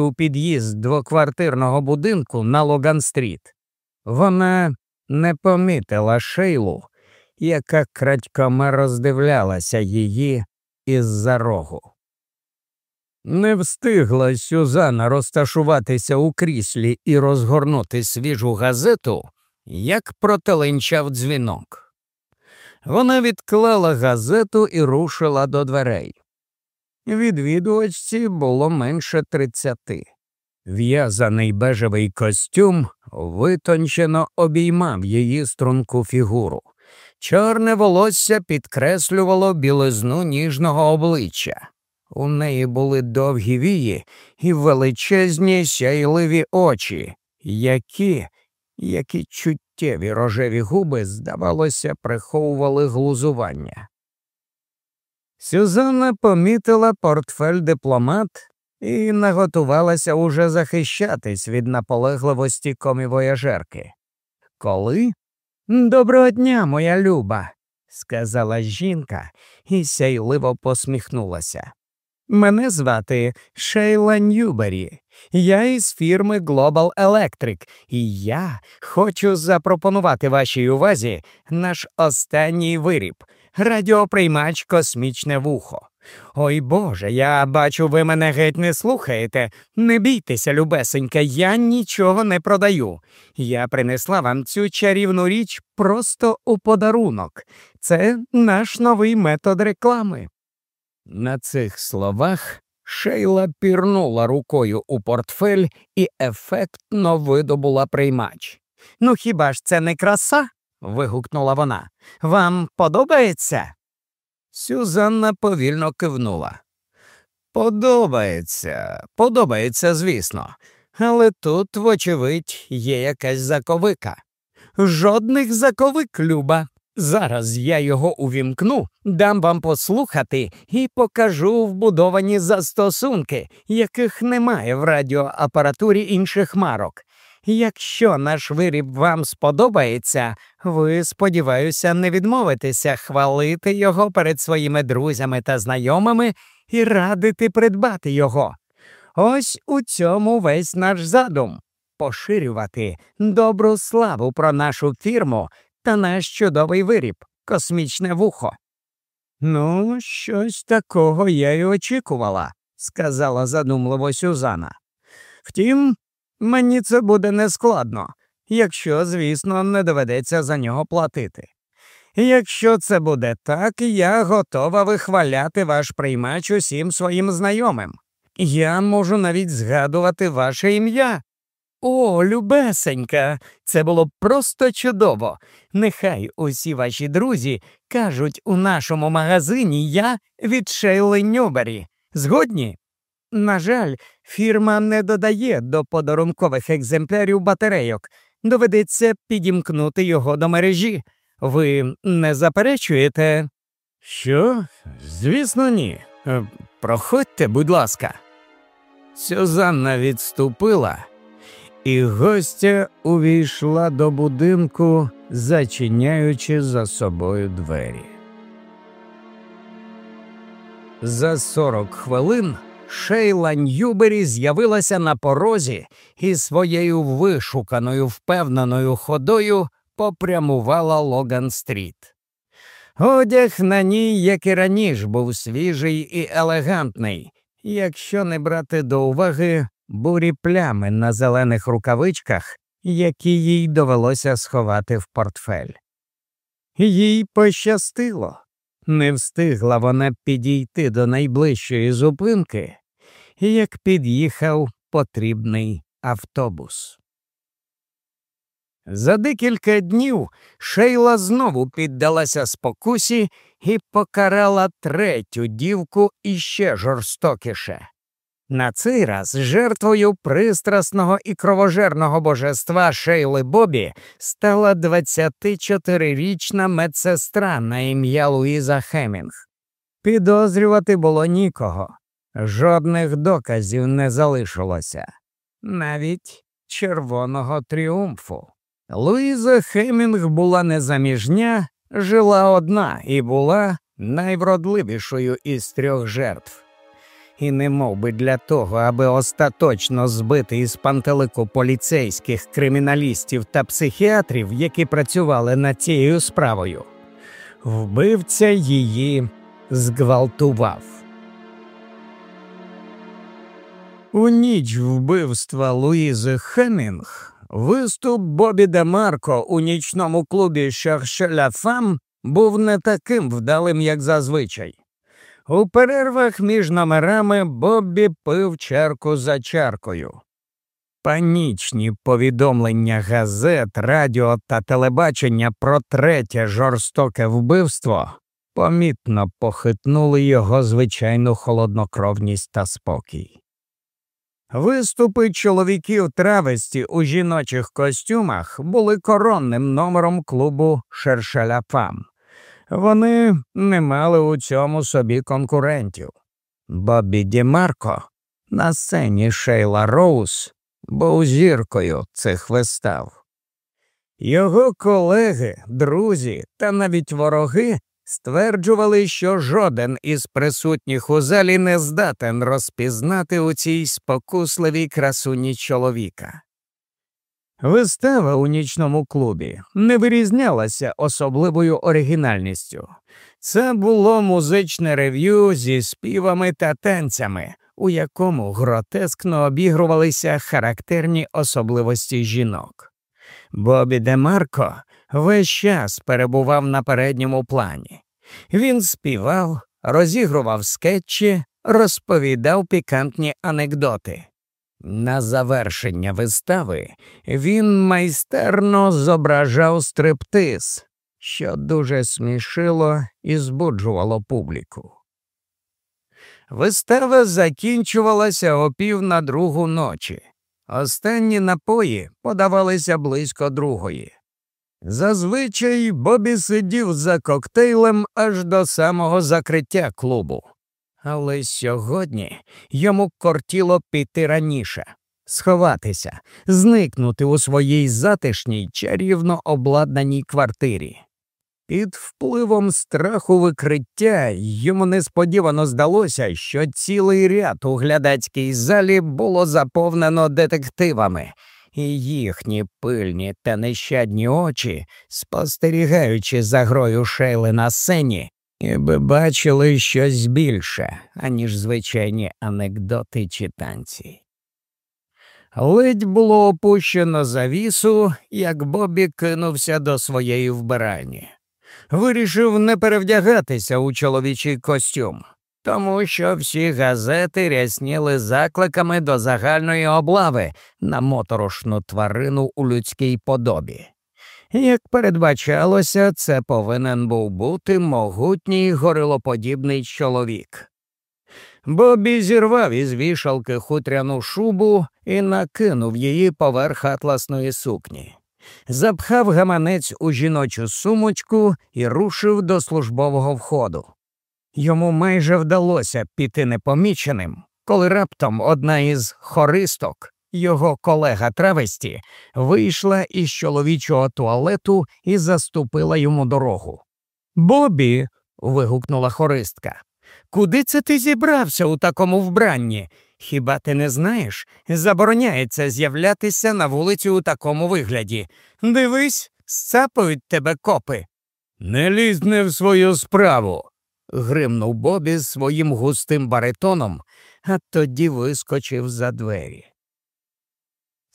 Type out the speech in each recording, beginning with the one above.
у під'їзд двоквартирного будинку на Логан-стріт, вона не помітила шейлу, яка крадькома роздивлялася її із за рогу. Не встигла Сюзана розташуватися у кріслі і розгорнути свіжу газету, як протеленчав дзвінок. Вона відклала газету і рушила до дверей. Відвідувачці було менше тридцяти. В'язаний бежевий костюм витончено обіймав її струнку фігуру. Чорне волосся підкреслювало білизну ніжного обличчя. У неї були довгі вії і величезні сяйливі очі, які, які чуттєві рожеві губи, здавалося, приховували глузування. Сюзанна помітила портфель дипломат і наготувалася уже захищатись від наполегливості комівояжерки. Коли? Доброго дня, моя люба, сказала жінка і сяйливо посміхнулася. Мене звати Шейла Ньюбері. Я із фірми Global Electric, і я хочу запропонувати вашій увазі наш останній виріб радіоприймач космічне вухо. Ой Боже, я бачу, ви мене геть не слухаєте. Не бійтеся, любесенька, я нічого не продаю. Я принесла вам цю чарівну річ просто у подарунок. Це наш новий метод реклами. На цих словах Шейла пірнула рукою у портфель і ефектно видобула приймач. Ну хіба ж це не краса? Вигукнула вона. Вам подобається? Сюзанна повільно кивнула. Подобається, подобається, звісно, але тут, вочевидь, є якась заковика. Жодних заковик, Люба. Зараз я його увімкну, дам вам послухати і покажу вбудовані застосунки, яких немає в радіоапаратурі інших марок. Якщо наш виріб вам сподобається, ви, сподіваюся, не відмовитеся хвалити його перед своїми друзями та знайомими і радити придбати його. Ось у цьому весь наш задум поширювати добру славу про нашу фірму та наш чудовий виріб, космічне вухо. Ну, щось такого я й очікувала, сказала задумливо Сюзана. Втім, мені це буде нескладно, якщо, звісно, не доведеться за нього платити. Якщо це буде так, я готова вихваляти ваш приймач усім своїм знайомим. Я можу навіть згадувати ваше ім'я о, любесенька, це було просто чудово. Нехай усі ваші друзі кажуть у нашому магазині я від Шейли Ньюбері. Згодні? На жаль, фірма не додає до подарункових екземплярів батарейок. Доведеться підімкнути його до мережі. Ви не заперечуєте? Що? Звісно, ні. Е, проходьте, будь ласка. Сюзанна відступила і гостя увійшла до будинку, зачиняючи за собою двері. За сорок хвилин Шейла Ньюбері з'явилася на порозі і своєю вишуканою впевненою ходою попрямувала Логан Стріт. Одяг на ній, як і раніше, був свіжий і елегантний, якщо не брати до уваги бурі плями на зелених рукавичках, які їй довелося сховати в портфель. Їй пощастило, не встигла вона підійти до найближчої зупинки, як під'їхав потрібний автобус. За декілька днів Шейла знову піддалася спокусі і покарала третю дівку іще жорстокіше. На цей раз жертвою пристрасного і кровожерного божества Шейли Бобі стала 24-річна медсестра на ім'я Луїза Хемінг. Підозрювати було нікого, жодних доказів не залишилося, навіть червоного тріумфу. Луїза Хемінг була незаміжня, жила одна і була найвродливішою із трьох жертв. І не би для того, аби остаточно збити із пантелику поліцейських криміналістів та психіатрів, які працювали над цією справою, вбивця її зґвалтував. У ніч вбивства Луїзи Хемінг виступ Бобі Демарко у нічному клубі Шершеля Фам був не таким вдалим, як зазвичай. У перервах між номерами Боббі пив чарку за чаркою. Панічні повідомлення газет, радіо та телебачення про третє жорстоке вбивство помітно похитнули його звичайну холоднокровність та спокій. Виступи чоловіків травесті у жіночих костюмах були коронним номером клубу Шершеля Фам. Вони не мали у цьому собі конкурентів. Бобі Дімарко на сцені Шейла Роуз був зіркою цих вистав. Його колеги, друзі та навіть вороги стверджували, що жоден із присутніх у залі не здатен розпізнати у цій спокусливій красуні чоловіка. Вистава у нічному клубі не вирізнялася особливою оригінальністю. Це було музичне рев'ю зі співами та танцями, у якому гротескно обігрувалися характерні особливості жінок. Бобі Демарко весь час перебував на передньому плані. Він співав, розігрував скетчі, розповідав пікантні анекдоти. На завершення вистави він майстерно зображав стриптиз, що дуже смішило і збуджувало публіку. Вистава закінчувалася о пів на другу ночі. Останні напої подавалися близько другої. Зазвичай Бобі сидів за коктейлем аж до самого закриття клубу. Але сьогодні йому кортіло піти раніше, сховатися, зникнути у своїй затишній чарівно обладнаній квартирі. Під впливом страху викриття йому несподівано здалося, що цілий ряд у глядацькій залі було заповнено детективами, і їхні пильні та нещадні очі, спостерігаючи за грою Шейли на сцені, ніби бачили щось більше, аніж звичайні анекдоти чи танці. Ледь було опущено завісу, як Бобі кинувся до своєї вбиральні. Вирішив не перевдягатися у чоловічий костюм, тому що всі газети рясніли закликами до загальної облави на моторошну тварину у людській подобі. Як передбачалося, це повинен був бути могутній горилоподібний чоловік. Бобі зірвав із вішалки хутряну шубу і накинув її поверх атласної сукні, запхав гаманець у жіночу сумочку і рушив до службового входу. Йому майже вдалося піти непоміченим, коли раптом одна із хористок його колега травесті вийшла із чоловічого туалету і заступила йому дорогу. Бобі. вигукнула хористка. Куди це ти зібрався у такому вбранні? Хіба ти не знаєш? Забороняється з'являтися на вулиці у такому вигляді. Дивись, сцапають тебе копи. Не лізь не в свою справу. гримнув Бобі своїм густим баритоном, а тоді вискочив за двері.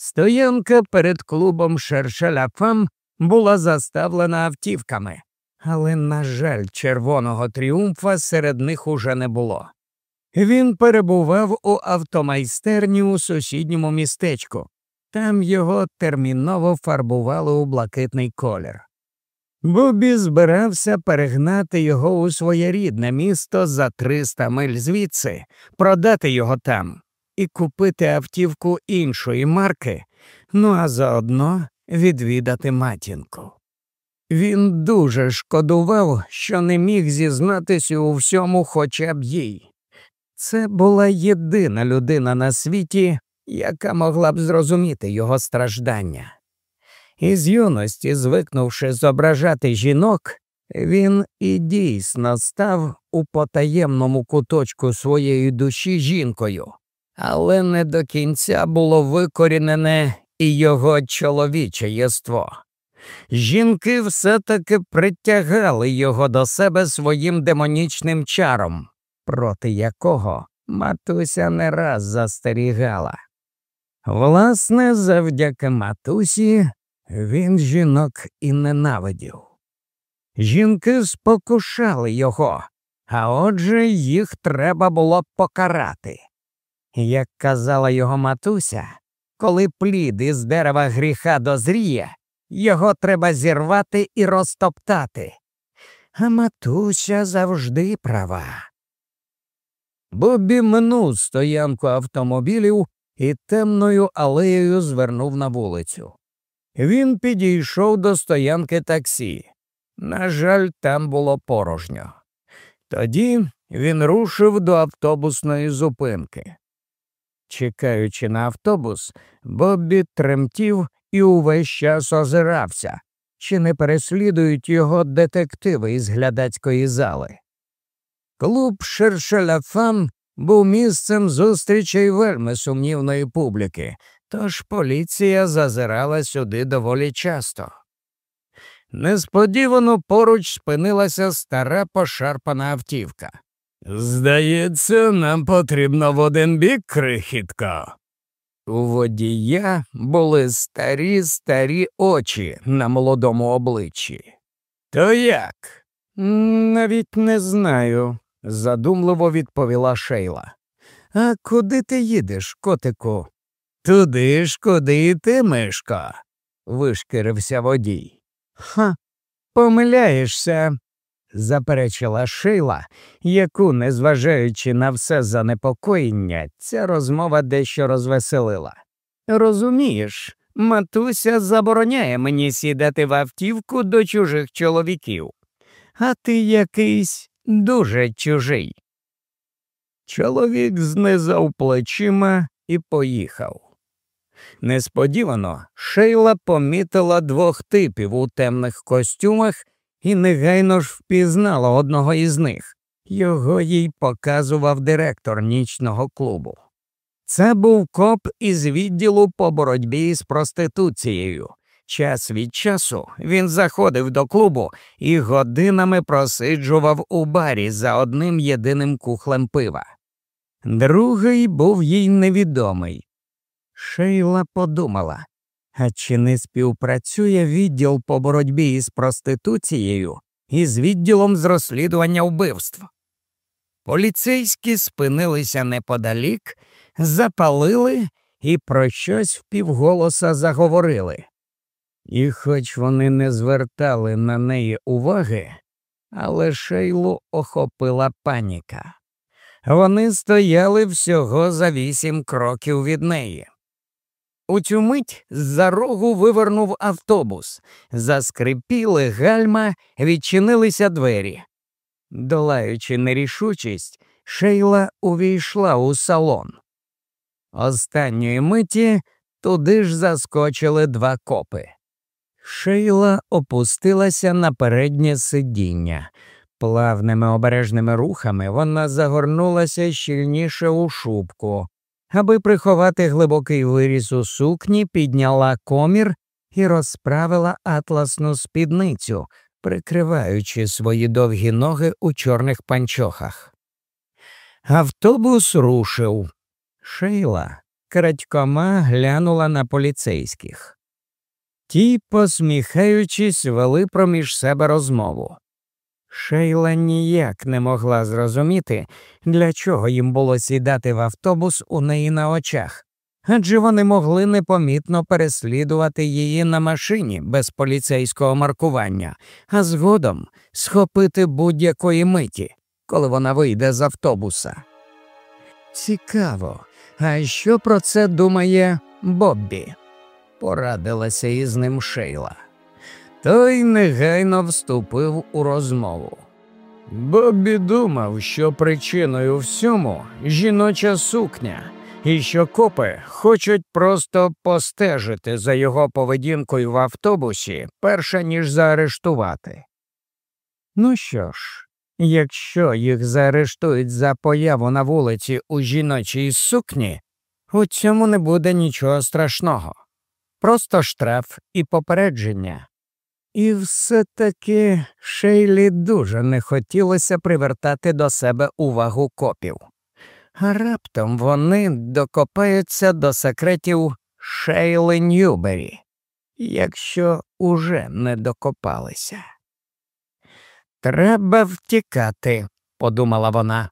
Стоянка перед клубом Шершеляфам була заставлена автівками, але, на жаль, червоного тріумфа серед них уже не було. Він перебував у автомайстерні у сусідньому містечку, там його терміново фарбували у блакитний колір. Бобі збирався перегнати його у своє рідне місто за 300 миль звідси, продати його там і купити автівку іншої марки, ну а заодно відвідати матінку. Він дуже шкодував, що не міг зізнатися у всьому хоча б їй. Це була єдина людина на світі, яка могла б зрозуміти його страждання. Із юності, звикнувши зображати жінок, Він і дійсно став у потаємному куточку своєї душі жінкою, але не до кінця було викорінене і його чоловіче єство. Жінки все таки притягали його до себе своїм демонічним чаром, проти якого матуся не раз застерігала. Власне, завдяки матусі він жінок і ненавидів. Жінки спокушали його, а отже їх треба було покарати. Як казала його матуся, коли плід із дерева гріха дозріє, його треба зірвати і розтоптати. А матуся завжди права. Бобі минув стоянку автомобілів і темною алеєю звернув на вулицю. Він підійшов до стоянки таксі. На жаль, там було порожньо. Тоді він рушив до автобусної зупинки. Чекаючи на автобус, Боббі тремтів і увесь час озирався, чи не переслідують його детективи із глядацької зали. Клуб Шершеляфам був місцем зустрічей вельми сумнівної публіки, тож поліція зазирала сюди доволі часто. Несподівано поруч спинилася стара пошарпана автівка. Здається, нам потрібно в один бік крихітка. У водія були старі старі очі на молодому обличчі. То як? Навіть не знаю, задумливо відповіла Шейла. А куди ти їдеш, котику? Туди ж, куди і ти, Мишко, вишкірився водій. Ха, помиляєшся, заперечила Шейла, яку, незважаючи на все занепокоєння, ця розмова дещо розвеселила. Розумієш, матуся забороняє мені сідати в автівку до чужих чоловіків, а ти якийсь дуже чужий. Чоловік знизав плечима і поїхав. Несподівано Шейла помітила двох типів у темних костюмах і негайно ж впізнала одного із них. Його їй показував директор нічного клубу. Це був коп із відділу по боротьбі з проституцією. Час від часу він заходив до клубу і годинами просиджував у барі за одним єдиним кухлем пива. Другий був їй невідомий. Шейла подумала, а чи не співпрацює відділ по боротьбі із проституцією із відділом з розслідування вбивств? Поліцейські спинилися неподалік, запалили і про щось впівголоса заговорили. І хоч вони не звертали на неї уваги, але шейлу охопила паніка. Вони стояли всього за вісім кроків від неї. У цю мить з-за рогу вивернув автобус, заскрипіли гальма, відчинилися двері. Долаючи нерішучість, Шейла увійшла у салон. Останньої миті туди ж заскочили два копи. Шейла опустилася на переднє сидіння. Плавними обережними рухами вона загорнулася щільніше у шубку. Аби приховати глибокий виріз у сукні, підняла комір і розправила атласну спідницю, прикриваючи свої довгі ноги у чорних панчохах. Автобус рушив. Шейла крадькома глянула на поліцейських. Ті, посміхаючись, вели проміж себе розмову. Шейла ніяк не могла зрозуміти, для чого їм було сідати в автобус у неї на очах, адже вони могли непомітно переслідувати її на машині без поліцейського маркування, а згодом схопити будь-якої миті, коли вона вийде з автобуса. Цікаво, а що про це думає Боббі? порадилася із ним Шейла. Той негайно вступив у розмову. Боббі думав, що причиною всьому жіноча сукня, і що копи хочуть просто постежити за його поведінкою в автобусі, перше ніж заарештувати. Ну що ж, якщо їх заарештують за появу на вулиці у жіночій сукні, у цьому не буде нічого страшного, просто штраф і попередження. І все таки Шейлі дуже не хотілося привертати до себе увагу копів. А раптом вони докопаються до секретів Шейли Ньюбері, якщо уже не докопалися. Треба втікати, подумала вона.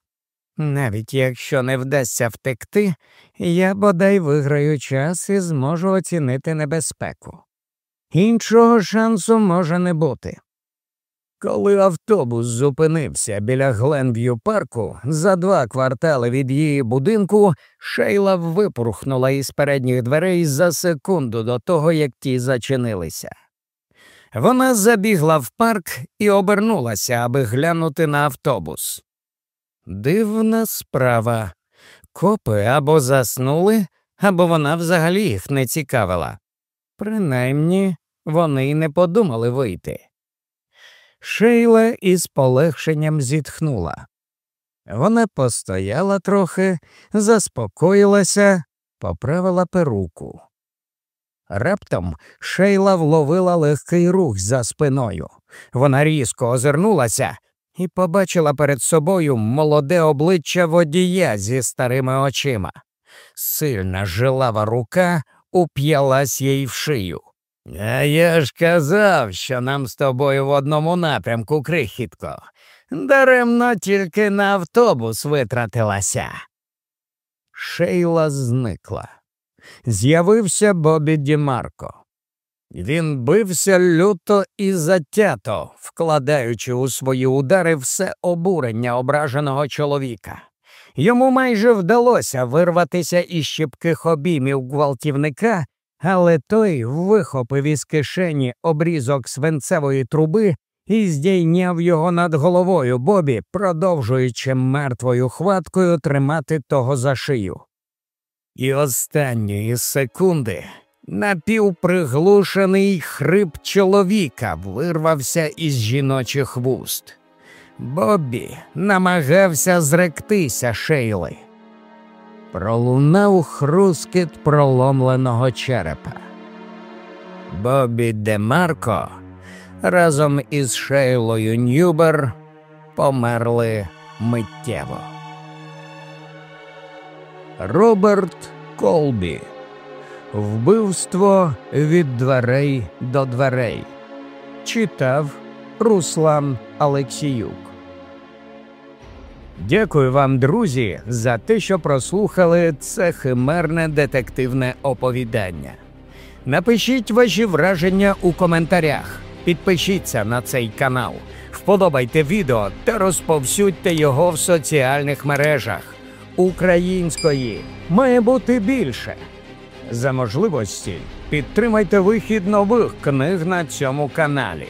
Навіть якщо не вдасться втекти, я бодай виграю час і зможу оцінити небезпеку. Іншого шансу може не бути. Коли автобус зупинився біля Гленв'ю парку, за два квартали від її будинку Шейла випорхнула із передніх дверей за секунду до того, як ті зачинилися. Вона забігла в парк і обернулася, аби глянути на автобус. Дивна справа. Копи або заснули, або вона взагалі їх не цікавила. Принаймні, вони й не подумали вийти. Шейла із полегшенням зітхнула. Вона постояла трохи, заспокоїлася, поправила перуку. Раптом Шейла вловила легкий рух за спиною. Вона різко озирнулася і побачила перед собою молоде обличчя водія зі старими очима. Сильна жилава рука уп'ялась їй в шию. А я ж казав, що нам з тобою в одному напрямку крихітко. Даремно тільки на автобус витратилася. Шейла зникла. З'явився Бобі Дімарко. Він бився люто і затято, вкладаючи у свої удари все обурення ображеного чоловіка. Йому майже вдалося вирватися із щіпких обіймів гвалтівника але той вихопив із кишені обрізок свинцевої труби і здійняв його над головою Бобі, продовжуючи мертвою хваткою тримати того за шию. І останньої секунди напівприглушений хрип чоловіка вирвався із жіночих вуст. Бобі намагався зректися шейли пролунав хрускіт проломленого черепа. Бобі Демарко разом із Шейлою Ньюбер померли миттєво. Роберт Колбі. Вбивство від дверей до дверей. Читав Руслан Алексіюк. Дякую вам, друзі, за те, що прослухали це химерне детективне оповідання. Напишіть ваші враження у коментарях, підпишіться на цей канал, вподобайте відео та розповсюдьте його в соціальних мережах. Української має бути більше. За можливості підтримайте вихід нових книг на цьому каналі.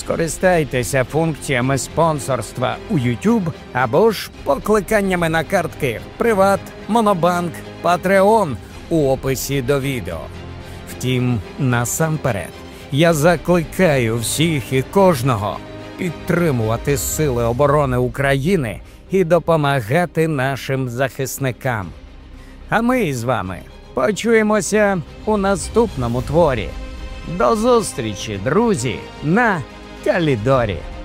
Скористайтеся функціями спонсорства у YouTube або ж покликаннями на картки Приват, Монобанк, Patreon у описі до відео. Втім, насамперед, я закликаю всіх і кожного підтримувати Сили оборони України і допомагати нашим захисникам. А ми з вами почуємося у наступному творі. До зустрічі, друзі! на Carlidori.